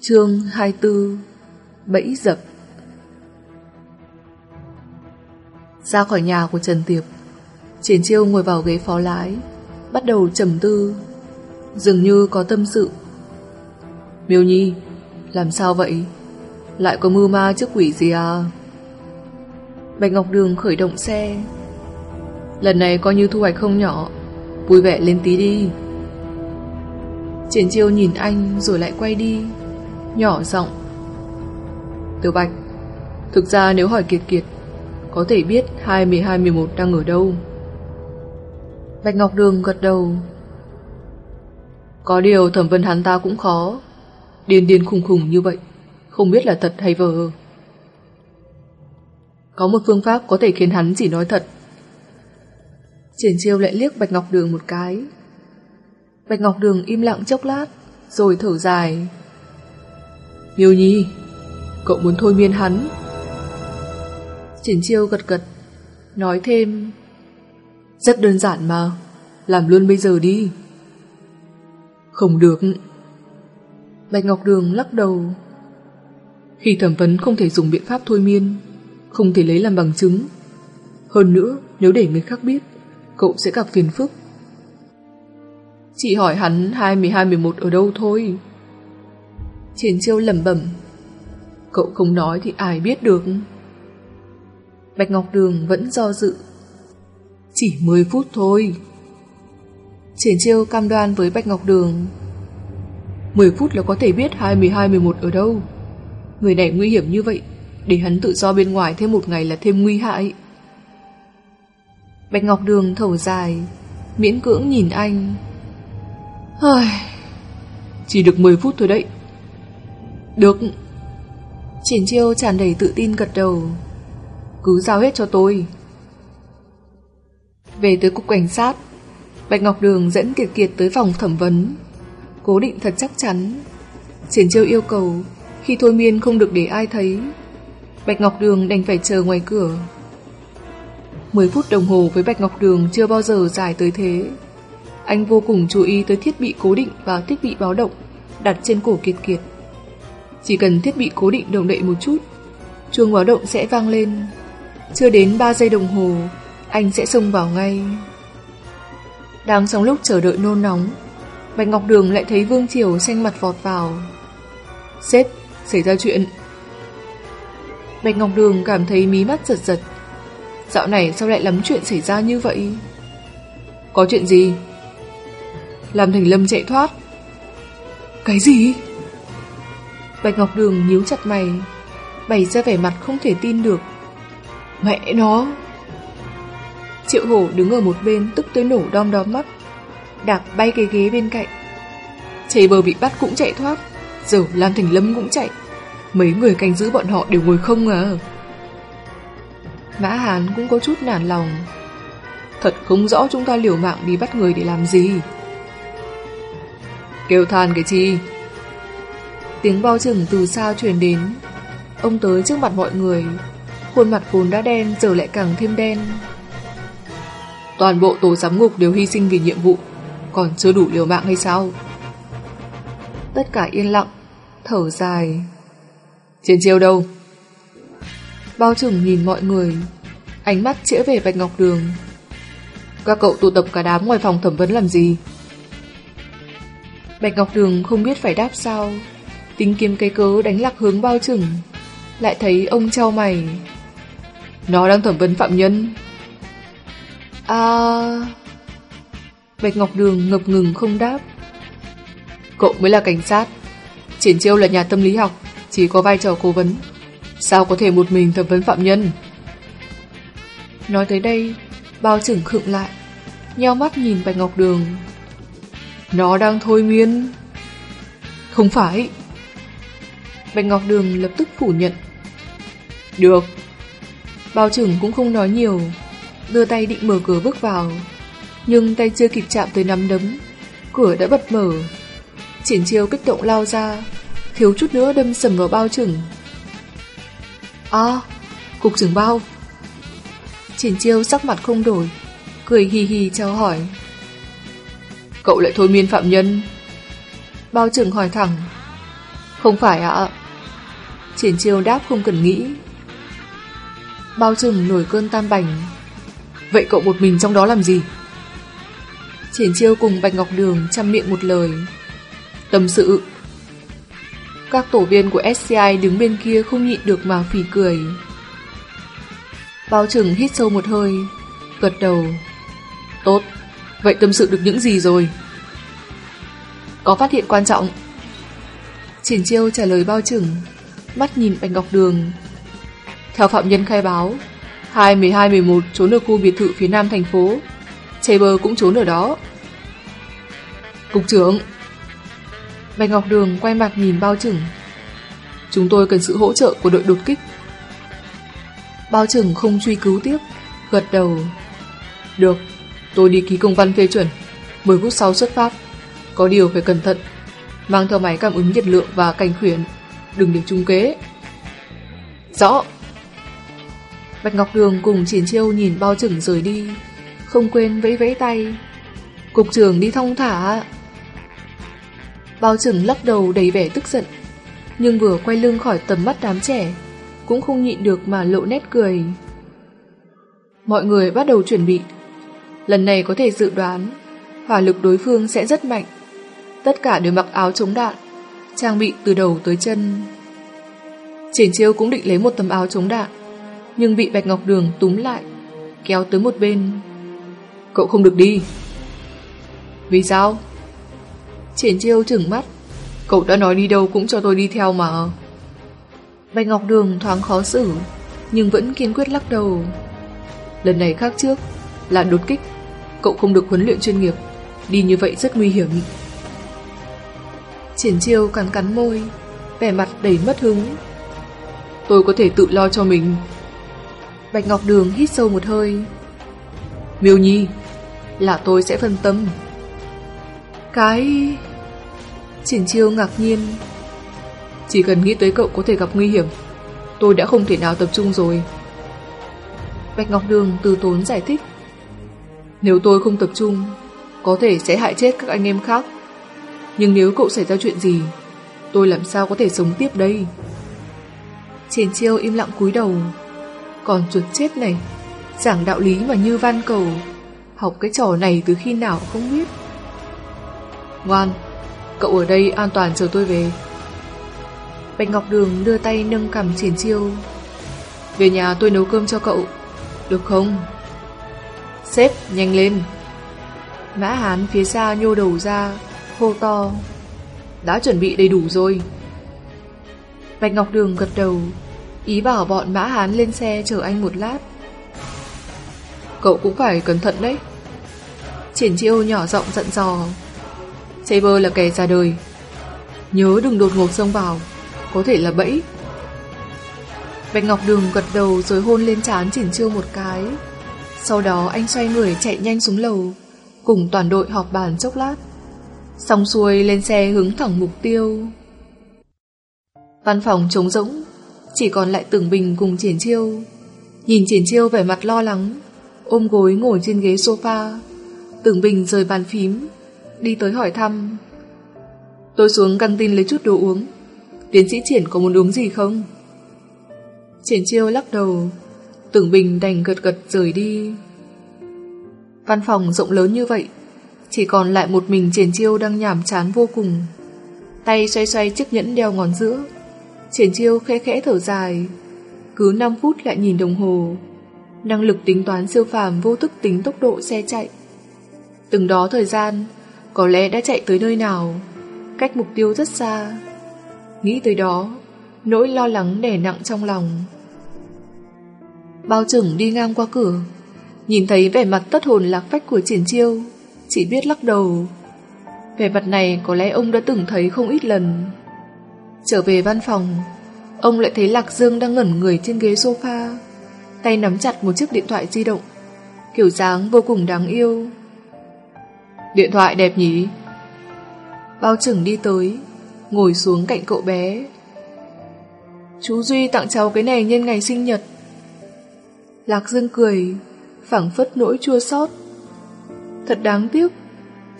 Chương 24 Bẫy dập. Ra khỏi nhà của Trần Tiệp, Triển chiêu ngồi vào ghế phó lái, Bắt đầu trầm tư, Dường như có tâm sự. Miêu Nhi, Làm sao vậy? Lại có mưu ma trước quỷ gì à? Bạch Ngọc Đường khởi động xe. Lần này coi như thu hoạch không nhỏ, Vui vẻ lên tí đi. Triển chiêu nhìn anh rồi lại quay đi Nhỏ giọng. Tiểu Bạch Thực ra nếu hỏi Kiệt Kiệt Có thể biết 2, 12, 11 đang ở đâu? Bạch Ngọc Đường gật đầu. Có điều thẩm vấn hắn ta cũng khó Điên điên khùng khùng như vậy Không biết là thật hay vờ. Có một phương pháp có thể khiến hắn chỉ nói thật. Triển chiêu lại liếc Bạch Ngọc Đường một cái. Bạch Ngọc Đường im lặng chốc lát, Rồi thở dài. Miêu Nhi, Cậu muốn thôi miên hắn. Triển chiêu gật gật, Nói thêm. Rất đơn giản mà, Làm luôn bây giờ đi. Không được. Bạch Ngọc Đường lắc đầu. Khi thẩm vấn không thể dùng biện pháp thôi miên, Không thể lấy làm bằng chứng. Hơn nữa, nếu để người khác biết, Cậu sẽ gặp phiền phức. Chị hỏi hắn 2, 12, 11 ở đâu thôi. Triển chiêu lẩm bẩm Cậu không nói thì ai biết được. Bạch Ngọc Đường vẫn do dự. Chỉ 10 phút thôi. Triển chiêu cam đoan với Bạch Ngọc Đường 10 phút là có thể biết 2, 12, 11 ở đâu. Người này nguy hiểm như vậy Để hắn tự do bên ngoài thêm một ngày là thêm nguy hại. Bạch Ngọc Đường thở dài Miễn cưỡng nhìn anh. Hơi... Chỉ được 10 phút thôi đấy. Được. Triển chiêu tràn đầy tự tin gật đầu. Cứ giao hết cho tôi. Về tới cục cảnh sát, Bạch Ngọc Đường dẫn Kiệt Kiệt tới phòng thẩm vấn. Cố định thật chắc chắn. Triển chiêu yêu cầu, Khi thôi miên không được để ai thấy, Bạch Ngọc Đường đành phải chờ ngoài cửa. 10 phút đồng hồ với Bạch Ngọc Đường chưa bao giờ dài tới thế anh vô cùng chú ý tới thiết bị cố định và thiết bị báo động đặt trên cổ Kiệt Kiệt. Chỉ cần thiết bị cố định động đậy một chút, chuông báo động sẽ vang lên. Chưa đến 3 giây đồng hồ, anh sẽ xông vào ngay. Đang trong lúc chờ đợi nôn nóng, Bạch Ngọc Đường lại thấy Vương Triều xanh mặt vọt vào. Sếp, xảy ra chuyện. Bạch Ngọc Đường cảm thấy mí mắt giật giật. Dạo này sao lại lắm chuyện xảy ra như vậy? Có chuyện gì? Làm Thành Lâm chạy thoát. Cái gì? Bạch Ngọc Đường nhíu chặt mày, bày ra vẻ mặt không thể tin được. Mẹ nó! Triệu hổ đứng ở một bên tức tới nổ đom đóm mắt, đạp bay cái ghế bên cạnh. Chảy bờ bị bắt cũng chạy thoát, giờ Lam Thành Lâm cũng chạy. Mấy người canh giữ bọn họ đều ngồi không à. Mã Hán cũng có chút nản lòng. Thật không rõ chúng ta liều mạng đi bắt người để làm gì. Kêu than cái chi. Tiếng bao trừng từ xa truyền đến. Ông tới trước mặt mọi người. Khuôn mặt vốn đã đen, Giờ lại càng thêm đen. Toàn bộ tổ giám ngục đều hy sinh vì nhiệm vụ, Còn chưa đủ liều mạng hay sao? Tất cả yên lặng, Thở dài. Trên chiêu đâu? Bao trừng nhìn mọi người, Ánh mắt chĩa về Bạch Ngọc Đường. Các cậu tụ tập cả đám ngoài phòng thẩm vấn làm gì? Bạch Ngọc Đường không biết phải đáp sao. Tính kiếm cái cớ đánh lạc hướng bao trừng, Lại thấy ông trao mày. Nó đang thẩm vấn phạm nhân. À... Bạch Ngọc Đường ngập ngừng không đáp. Cậu mới là cảnh sát. Triển chiêu là nhà tâm lý học, Chỉ có vai trò cố vấn. Sao có thể một mình thẩm vấn phạm nhân? Nói tới đây, Bao trưởng khựng lại, Nheo mắt nhìn Bạch Ngọc Đường nó đang thôi miên. Không phải. Bạch Ngọc Đường lập tức phủ nhận. Được. Bao trưởng cũng không nói nhiều, Đưa tay định mở cửa bước vào, Nhưng tay chưa kịp chạm tới nắm đấm, Cửa đã bật mở. Triển chiêu kích động lao ra, Thiếu chút nữa đâm sầm vào bao trưởng. À Cục trưởng bao. Triển chiêu sắc mặt không đổi, Cười hì hì chào hỏi. Cậu lại thôi miên phạm nhân Bao trưởng hỏi thẳng Không phải ạ. Triển chiêu đáp không cần nghĩ. Bao trừng nổi cơn tam bành. Vậy cậu một mình trong đó làm gì? Triển chiêu cùng Bạch Ngọc Đường chăm miệng một lời. Tâm sự. Các tổ viên của SCI đứng bên kia không nhịn được mà phỉ cười. Bao trừng hít sâu một hơi, gật đầu. Tốt, vậy tâm sự được những gì rồi? Có phát hiện quan trọng. Triển chiêu trả lời bao trừng, mắt nhìn Bạch Ngọc Đường. Theo phạm nhân khai báo, 2, 12, 11 trốn ở khu biệt thự phía nam thành phố. Chamber cũng trốn ở đó. Cục trưởng Bạch Ngọc Đường quay mặt nhìn bao trừng. Chúng tôi cần sự hỗ trợ của đội đột kích. Bao trừng không truy cứu tiếp, gật đầu. Được, tôi đi ký công văn phê chuẩn. 10 phút sau xuất phát. Có điều phải cẩn thận. Mang theo máy cảm ứng nhiệt lượng và cảnh khuyển. Đừng để trung kế. Rõ. Bạch Ngọc Đường cùng Triển Chiêu nhìn bao trừng rời đi. Không quên vẫy vẫy tay. Cục trưởng đi thong thả. Bao trừng lắc đầu đầy vẻ tức giận. Nhưng vừa quay lưng khỏi tầm mắt đám trẻ, cũng không nhịn được mà lộ nét cười. Mọi người bắt đầu chuẩn bị. Lần này có thể dự đoán, hỏa lực đối phương sẽ rất mạnh. Tất cả đều mặc áo chống đạn, trang bị từ đầu tới chân. Triển chiêu cũng định lấy một tấm áo chống đạn, nhưng bị Bạch Ngọc Đường túm lại, kéo tới một bên. Cậu không được đi. Vì sao? Triển chiêu trừng mắt. Cậu đã nói đi đâu cũng cho tôi đi theo mà. Bạch Ngọc Đường thoáng khó xử, nhưng vẫn kiên quyết lắc đầu. Lần này khác trước, là đột kích, cậu không được huấn luyện chuyên nghiệp, đi như vậy rất nguy hiểm. Triển chiêu cắn cắn môi, vẻ mặt đầy mất hứng. Tôi có thể tự lo cho mình. Bạch Ngọc Đường hít sâu một hơi. Miêu Nhi, là tôi sẽ phân tâm. Cái... Triển chiêu ngạc nhiên, chỉ cần nghĩ tới cậu có thể gặp nguy hiểm Tôi đã không thể nào tập trung rồi Bạch Ngọc Đường từ tốn giải thích nếu tôi không tập trung, Có thể sẽ hại chết các anh em khác. Nhưng nếu cậu xảy ra chuyện gì, Tôi làm sao có thể sống tiếp đây? Triển chiêu im lặng cúi đầu. Còn chuột chết này, Giảng đạo lý mà như van cầu. Học cái trò này từ khi nào không biết. Ngoan, Cậu ở đây an toàn chờ tôi về. Bạch Ngọc Đường đưa tay nâng cầm triển chiêu. Về nhà tôi nấu cơm cho cậu, Được không? Sếp, nhanh lên. Mã Hán phía xa nhô đầu ra Hô to Đã chuẩn bị đầy đủ rồi. Bạch Ngọc Đường gật đầu Ý bảo bọn Mã Hán lên xe chờ anh một lát. Cậu cũng phải cẩn thận đấy. Triển chiêu nhỏ giọng giận dò Saber là kẻ ra đời. Nhớ đừng đột ngột xông vào có thể là bẫy. Bạch Ngọc Đường gật đầu rồi hôn lên trán triển chiêu một cái. Sau đó anh xoay người chạy nhanh xuống lầu, cùng toàn đội họp bàn chốc lát. Xong xuôi lên xe hướng thẳng mục tiêu. Văn phòng trống rỗng, chỉ còn lại Tưởng Bình cùng Triển Chiêu. Nhìn Triển Chiêu vẻ mặt lo lắng, ôm gối ngồi trên ghế sofa. Tưởng Bình rời bàn phím, đi tới hỏi thăm. Tôi xuống căng tin lấy chút đồ uống. Tiến sĩ Triển có muốn uống gì không? Triển chiêu lắc đầu Tưởng Bình đành gật gật rời đi. Văn phòng rộng lớn như vậy Chỉ còn lại một mình Triển chiêu đang nhảm chán vô cùng. Tay xoay xoay chiếc nhẫn đeo ngón giữa. Triển chiêu khẽ khẽ thở dài Cứ 5 phút lại nhìn đồng hồ. Năng lực tính toán siêu phàm vô thức tính tốc độ xe chạy. Từng đó thời gian Có lẽ đã chạy tới nơi nào Cách mục tiêu rất xa. Nghĩ tới đó, nỗi lo lắng đè nặng trong lòng. Bao trưởng đi ngang qua cửa, nhìn thấy vẻ mặt tất hồn lạc phách của triển chiêu, chỉ biết lắc đầu. Vẻ mặt này có lẽ ông đã từng thấy không ít lần. Trở về văn phòng, ông lại thấy Lạc Dương đang ngẩn người trên ghế sofa, tay nắm chặt một chiếc điện thoại di động, kiểu dáng vô cùng đáng yêu. Điện thoại đẹp nhỉ? Bao trưởng đi tới, ngồi xuống cạnh cậu bé. Chú Duy tặng cháu cái này nhân ngày sinh nhật. Lạc Dương cười, phảng phất nỗi chua xót. Thật đáng tiếc,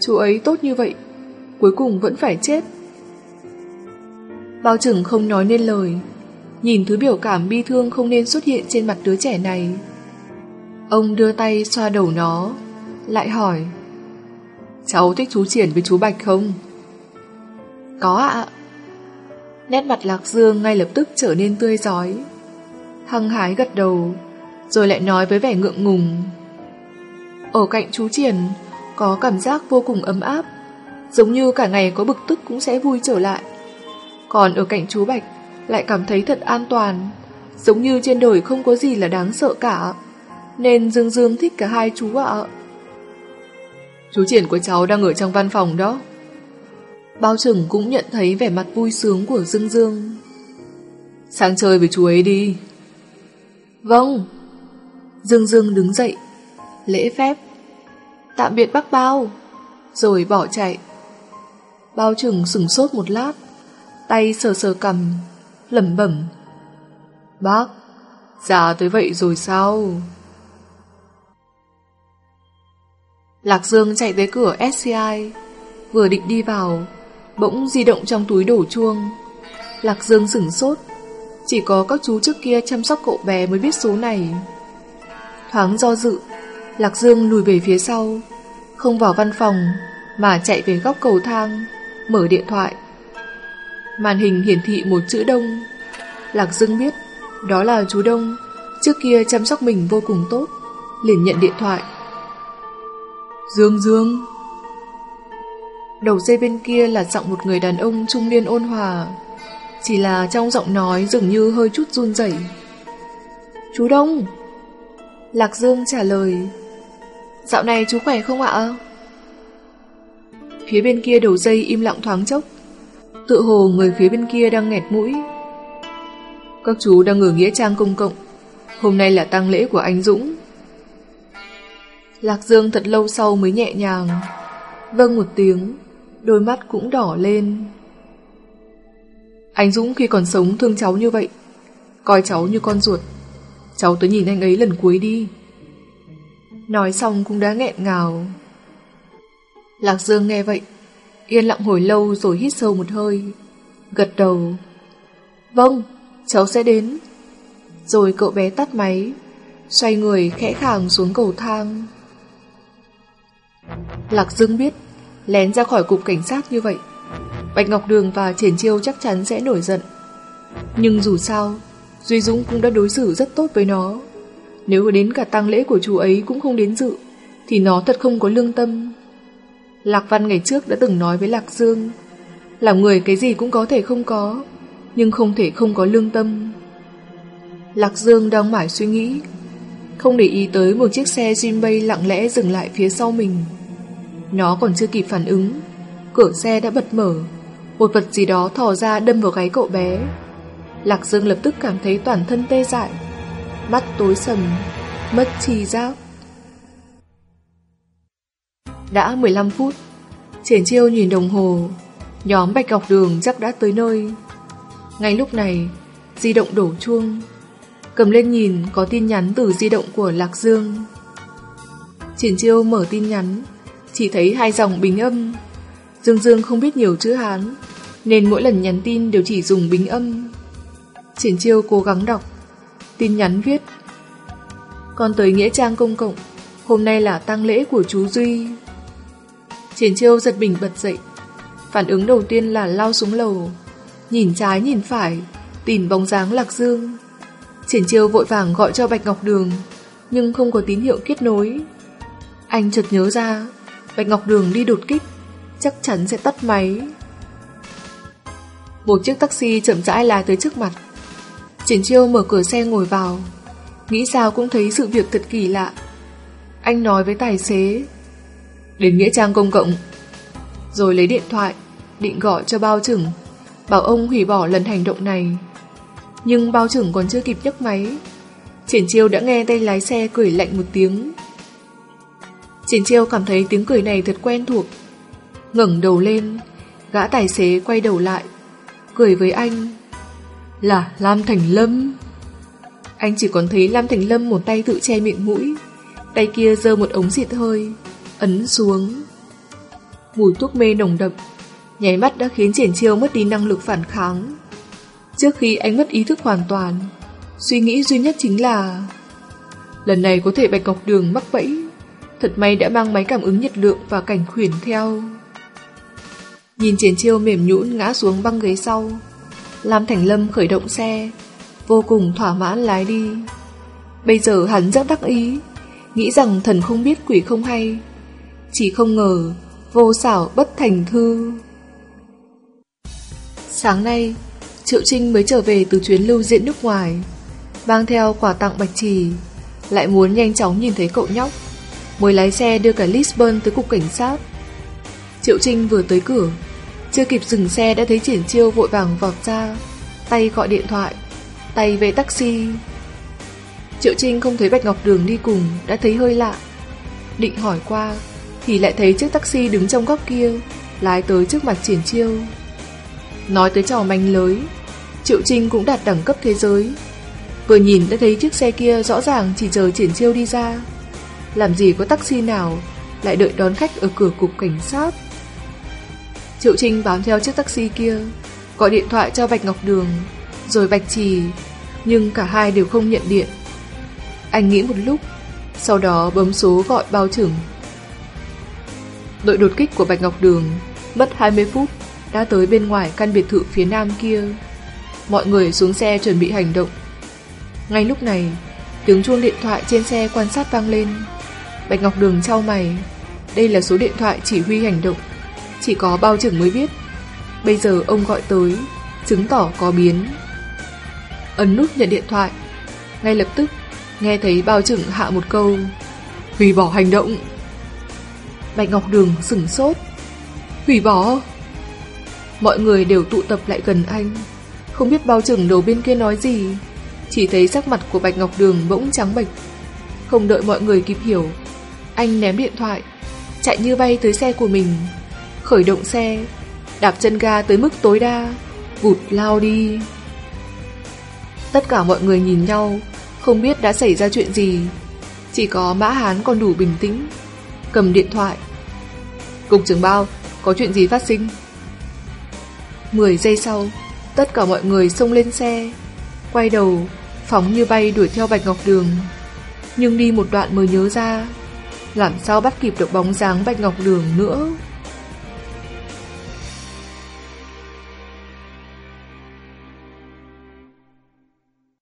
chú ấy tốt như vậy, cuối cùng vẫn phải chết. Bao trừng không nói nên lời, nhìn thứ biểu cảm bi thương không nên xuất hiện trên mặt đứa trẻ này. Ông đưa tay xoa đầu nó, lại hỏi Cháu thích chú Triển với chú Bạch không? Có ạ. Nét mặt Lạc Dương ngay lập tức trở nên tươi giói. Hăng hái gật đầu, rồi lại nói với vẻ ngượng ngùng. Ở cạnh chú Triển có cảm giác vô cùng ấm áp, giống như cả ngày có bực tức cũng sẽ vui trở lại. Còn ở cạnh chú Bạch lại cảm thấy thật an toàn, giống như trên đời không có gì là đáng sợ cả. Nên Dương Dương thích cả hai chú ạ. Chú Triển của cháu đang ở trong văn phòng đó. Bao trừng cũng nhận thấy vẻ mặt vui sướng của Dương Dương. sáng chơi với chú ấy đi. Vâng. Dương Dương đứng dậy, lễ phép. Tạm biệt bác Bao. Rồi bỏ chạy. Bao trừng sửng sốt một lát, tay sờ sờ cầm, lẩm bẩm. Bác, già tới vậy rồi sao? Lạc Dương chạy tới cửa SCI, vừa định đi vào, bỗng di động trong túi đổ chuông. Lạc Dương sửng sốt, chỉ có các chú trước kia chăm sóc cậu bé mới biết số này. Thoáng do dự, Lạc Dương lùi về phía sau, không vào văn phòng, mà chạy về góc cầu thang, mở điện thoại. Màn hình hiển thị một chữ đông. Lạc Dương biết, đó là chú Đông, trước kia chăm sóc mình vô cùng tốt, liền nhận điện thoại. Dương Dương Đầu dây bên kia là giọng một người đàn ông trung niên ôn hòa Chỉ là trong giọng nói dường như hơi chút run rẩy. Chú Đông Lạc Dương trả lời Dạo này chú khỏe không ạ? Phía bên kia đầu dây im lặng thoáng chốc. Tự hồ người phía bên kia đang nghẹt mũi. Các chú đang ở Nghĩa Trang Công Cộng. Hôm nay là tang lễ của anh Dũng. Lạc Dương thật lâu sau mới nhẹ nhàng. Vâng một tiếng Đôi mắt cũng đỏ lên. Anh Dũng khi còn sống thương cháu như vậy Coi cháu như con ruột Cháu tới nhìn anh ấy lần cuối đi. Nói xong cũng đã nghẹn ngào. Lạc Dương nghe vậy Yên lặng hồi lâu rồi hít sâu một hơi Gật đầu. Vâng, cháu sẽ đến. Rồi cậu bé tắt máy Xoay người khẽ khàng xuống cầu thang. Lạc Dương biết Lén ra khỏi cục cảnh sát như vậy Bạch Ngọc Đường và Triển Chiêu chắc chắn sẽ nổi giận. Nhưng dù sao Duy Dũng cũng đã đối xử rất tốt với nó. Nếu đến cả tang lễ của chú ấy cũng không đến dự, Thì nó thật không có lương tâm. Lạc Văn ngày trước đã từng nói với Lạc Dương, Làm người cái gì cũng có thể không có, Nhưng không thể không có lương tâm. Lạc Dương đang mải suy nghĩ, Không để ý tới một chiếc xe Jinbei lặng lẽ dừng lại phía sau mình. Nó còn chưa kịp phản ứng, Cửa xe đã bật mở, Một vật gì đó thò ra đâm vào gáy cậu bé. Lạc Dương lập tức cảm thấy toàn thân tê dại. Mắt tối sầm Mất chi giác. Đã 15 phút Triển chiêu nhìn đồng hồ. Nhóm Bạch Ngọc Đường chắc đã tới nơi. Ngay lúc này Di động đổ chuông. Cầm lên nhìn có tin nhắn từ di động của Lạc Dương. Triển chiêu mở tin nhắn chỉ thấy hai dòng bình âm. Dương Dương không biết nhiều chữ Hán, nên mỗi lần nhắn tin đều chỉ dùng bình âm. Triển chiêu cố gắng đọc, tin nhắn viết. Con tới Nghĩa Trang Công Cộng, hôm nay là tang lễ của chú Duy. Triển chiêu giật mình bật dậy, phản ứng đầu tiên là lao xuống lầu, nhìn trái nhìn phải, tìm bóng dáng Lạc Dương. Triển chiêu vội vàng gọi cho Bạch Ngọc Đường, nhưng không có tín hiệu kết nối. Anh chợt nhớ ra, Bạch Ngọc Đường đi đột kích, chắc chắn sẽ tắt máy. Một chiếc taxi chậm rãi lái tới trước mặt. Triển chiêu mở cửa xe ngồi vào, nghĩ sao cũng thấy sự việc thật kỳ lạ. Anh nói với tài xế, đến Nghĩa Trang Công Cộng, rồi lấy điện thoại, định gọi cho bao trưởng, bảo ông hủy bỏ lần hành động này. Nhưng bao trưởng còn chưa kịp nhấc máy, Triển chiêu đã nghe tay lái xe cười lạnh một tiếng, Triển chiêu cảm thấy tiếng cười này thật quen thuộc. ngẩng đầu lên, gã tài xế quay đầu lại, cười với anh. Là Lam Thành Lâm. Anh chỉ còn thấy Lam Thành Lâm một tay tự che miệng mũi, tay kia giơ một ống xịt hơi, ấn xuống. Mùi thuốc mê nồng đậm, nháy mắt đã khiến triển chiêu mất đi năng lực phản kháng. Trước khi anh mất ý thức hoàn toàn, suy nghĩ duy nhất chính là lần này có thể Bạch Ngọc Đường mắc bẫy. Thật may đã mang máy cảm ứng nhiệt lượng và cảnh khuyển theo. Nhìn triển chiêu mềm nhũn ngã xuống băng ghế sau, Lam Thành Lâm khởi động xe, vô cùng thỏa mãn lái đi. Bây giờ hắn rất đắc ý, nghĩ rằng thần không biết quỷ không hay. Chỉ không ngờ, vô xảo bất thành thư. Sáng nay, Triệu Trinh mới trở về từ chuyến lưu diễn nước ngoài, mang theo quà tặng bạch trì, lại muốn nhanh chóng nhìn thấy cậu nhóc, mới lái xe đưa cả Lisbon tới cục cảnh sát. Triệu Trinh vừa tới cửa, chưa kịp dừng xe đã thấy triển chiêu vội vàng vọt ra, tay gọi điện thoại, tay về taxi. Triệu Trinh không thấy Bạch Ngọc Đường đi cùng, đã thấy hơi lạ. Định hỏi qua, thì lại thấy chiếc taxi đứng trong góc kia, lái tới trước mặt triển chiêu. Nói tới trò manh lới, Triệu Trinh cũng đạt đẳng cấp thế giới. Vừa nhìn đã thấy chiếc xe kia rõ ràng chỉ chờ triển chiêu đi ra. Làm gì có taxi nào lại đợi đón khách ở cửa cục cảnh sát. Triệu Trinh bám theo chiếc taxi kia, gọi điện thoại cho Bạch Ngọc Đường, rồi Bạch Trì, nhưng cả hai đều không nhận điện. Anh nghĩ một lúc, sau đó bấm số gọi bao trưởng. Đội đột kích của Bạch Ngọc Đường mất 20 phút đã tới bên ngoài căn biệt thự phía nam kia. Mọi người xuống xe chuẩn bị hành động. Ngay lúc này, tiếng chuông điện thoại trên xe quan sát vang lên. Bạch Ngọc Đường trao mày. Đây là số điện thoại chỉ huy hành động. Chỉ có bao trưởng mới biết. Bây giờ ông gọi tới, chứng tỏ có biến. Ấn nút nhận điện thoại. Ngay lập tức, nghe thấy bao trưởng hạ một câu. Hủy bỏ hành động. Bạch Ngọc Đường sửng sốt. Hủy bỏ? Mọi người đều tụ tập lại gần anh Không biết bao trưởng đầu bên kia nói gì Chỉ thấy sắc mặt của Bạch Ngọc Đường bỗng trắng bệch Không đợi mọi người kịp hiểu Anh ném điện thoại Chạy như bay tới xe của mình Khởi động xe Đạp chân ga tới mức tối đa Vụt lao đi Tất cả mọi người nhìn nhau Không biết đã xảy ra chuyện gì Chỉ có Mã Hán còn đủ bình tĩnh Cầm điện thoại Cục trưởng bao Có chuyện gì phát sinh 10 giây sau, tất cả mọi người xông lên xe, quay đầu, phóng như bay đuổi theo Bạch Ngọc Đường. Nhưng đi một đoạn mới nhớ ra, làm sao bắt kịp được bóng dáng Bạch Ngọc Đường nữa.